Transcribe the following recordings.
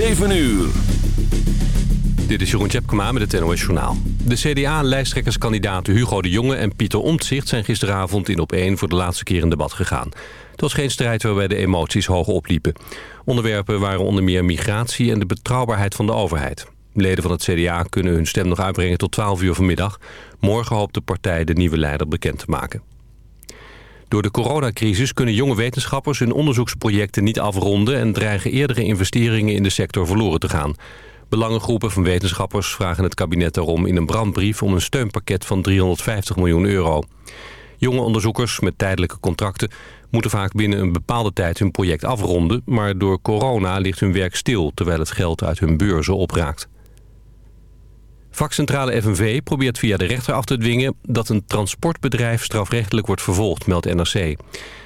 7 uur. Dit is Jeroen Tjepkema met het NOS Journaal. De CDA-lijsttrekkerskandidaten Hugo de Jonge en Pieter Omtzigt... zijn gisteravond in op 1 voor de laatste keer in debat gegaan. Het was geen strijd waarbij de emoties hoog opliepen. Onderwerpen waren onder meer migratie en de betrouwbaarheid van de overheid. Leden van het CDA kunnen hun stem nog uitbrengen tot 12 uur vanmiddag. Morgen hoopt de partij de nieuwe leider bekend te maken. Door de coronacrisis kunnen jonge wetenschappers hun onderzoeksprojecten niet afronden... en dreigen eerdere investeringen in de sector verloren te gaan. Belangengroepen van wetenschappers vragen het kabinet daarom in een brandbrief... om een steunpakket van 350 miljoen euro. Jonge onderzoekers met tijdelijke contracten moeten vaak binnen een bepaalde tijd hun project afronden... maar door corona ligt hun werk stil terwijl het geld uit hun beurzen opraakt. Vakcentrale FNV probeert via de rechter af te dwingen... dat een transportbedrijf strafrechtelijk wordt vervolgd, meldt NRC.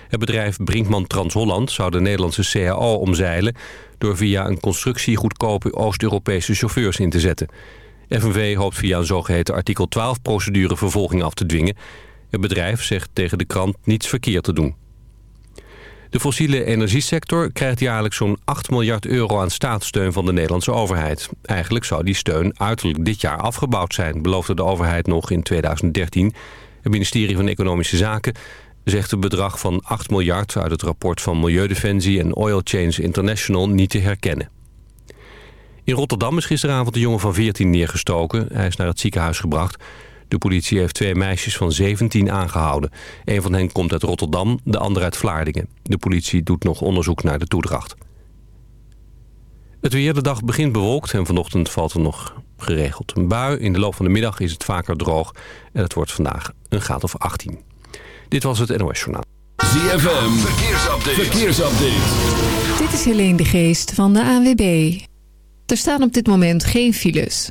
Het bedrijf Brinkman Trans-Holland zou de Nederlandse CAO omzeilen... door via een constructie goedkope Oost-Europese chauffeurs in te zetten. FNV hoopt via een zogeheten artikel 12-procedure vervolging af te dwingen. Het bedrijf zegt tegen de krant niets verkeerd te doen. De fossiele energiesector krijgt jaarlijks zo'n 8 miljard euro aan staatssteun van de Nederlandse overheid. Eigenlijk zou die steun uiterlijk dit jaar afgebouwd zijn, beloofde de overheid nog in 2013. Het ministerie van Economische Zaken zegt het bedrag van 8 miljard uit het rapport van Milieudefensie en Oil Change International niet te herkennen. In Rotterdam is gisteravond een jongen van 14 neergestoken. Hij is naar het ziekenhuis gebracht. De politie heeft twee meisjes van 17 aangehouden. Een van hen komt uit Rotterdam, de ander uit Vlaardingen. De politie doet nog onderzoek naar de toedracht. Het weer de dag begint bewolkt en vanochtend valt er nog geregeld een bui. In de loop van de middag is het vaker droog en het wordt vandaag een graad of 18. Dit was het NOS Journaal. ZFM, verkeersupdate. verkeersupdate. Dit is Helene de Geest van de ANWB. Er staan op dit moment geen files.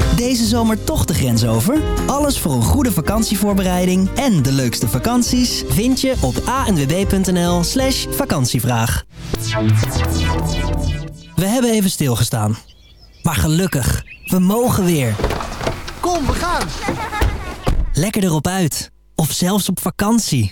Deze zomer toch de grens over? Alles voor een goede vakantievoorbereiding en de leukste vakanties vind je op anwb.nl slash vakantievraag. We hebben even stilgestaan. Maar gelukkig, we mogen weer. Kom, we gaan! Lekker erop uit. Of zelfs op vakantie.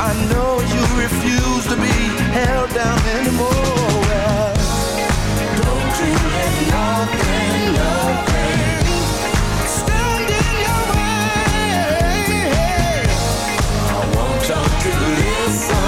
I know you refuse to be held down anymore. Don't you nothing, nothing stand in your way. I want y'all to listen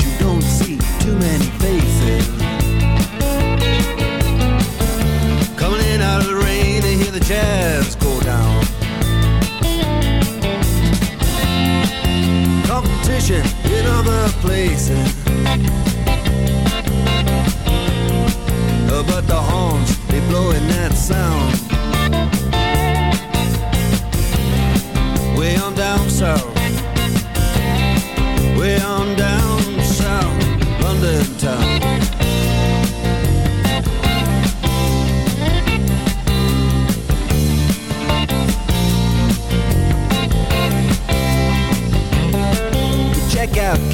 Competition in other places. Uh, But the horns, they blowing that sound.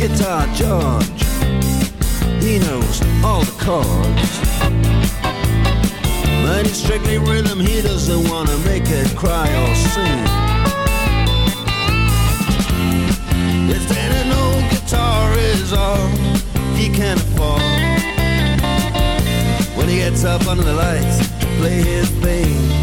Guitar George. He knows all the chords. But it's strictly rhythm, he doesn't wanna make it cry or sing. If then an old guitar is all he can afford. When he gets up under the lights to play his thing.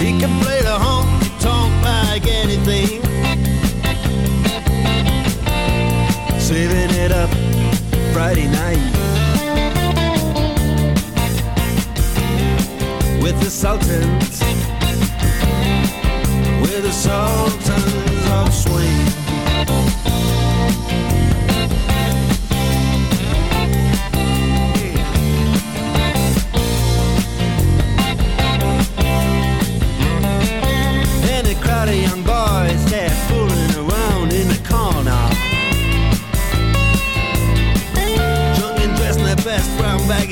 He can play the honky tonk like anything. Saving it up Friday night. With the Sultans. With the Sultans of Swing.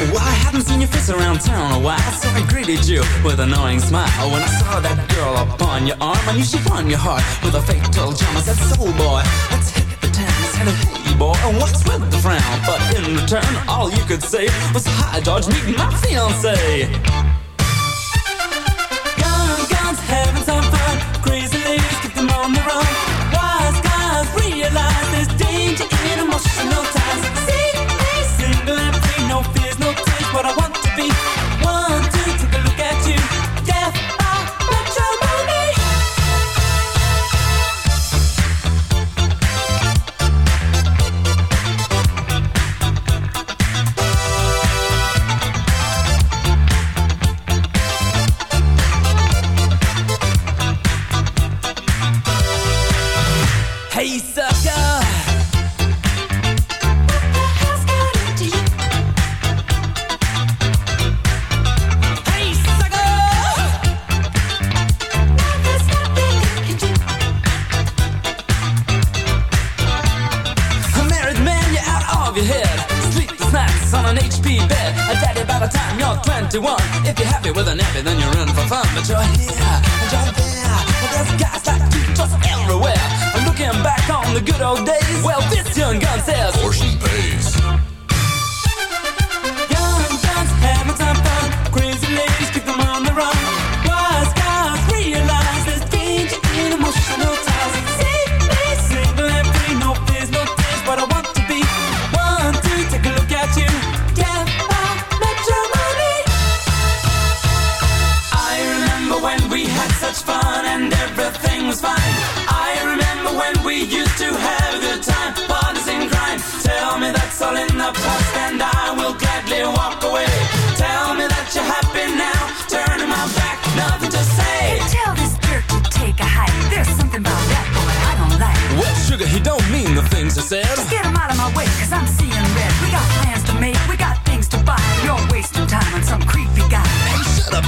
Well, I hadn't seen your face around town a while, so I greeted you with an annoying smile. When I saw that girl upon your arm, I knew she'd won your heart with a fatal charm. I said, soul boy, let's hit the town. I said, hey boy, what's with the frown? But in return, all you could say was, hi, George, meet my fiance. Gun, guns, having some fun. Crazy ladies, keep them on the run. Wise guys realize there's danger in emotional and everything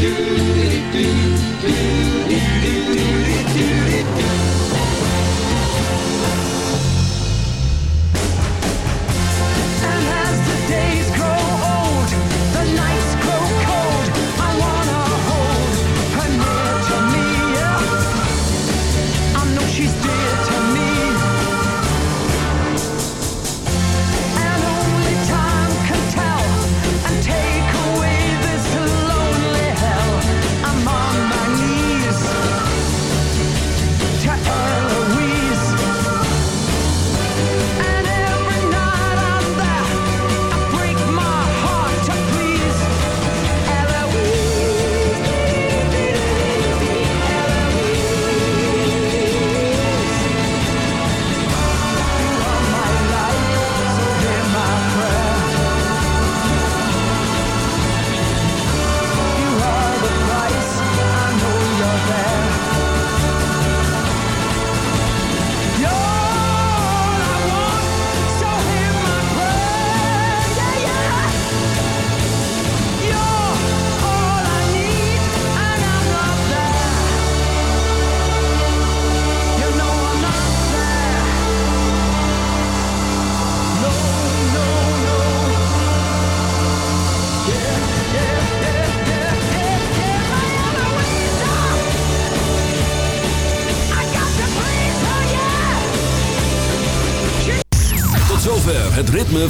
do do do do